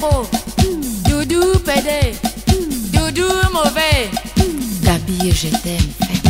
Doudou pédé, doudou mauvais. T'habiller, je t'aime.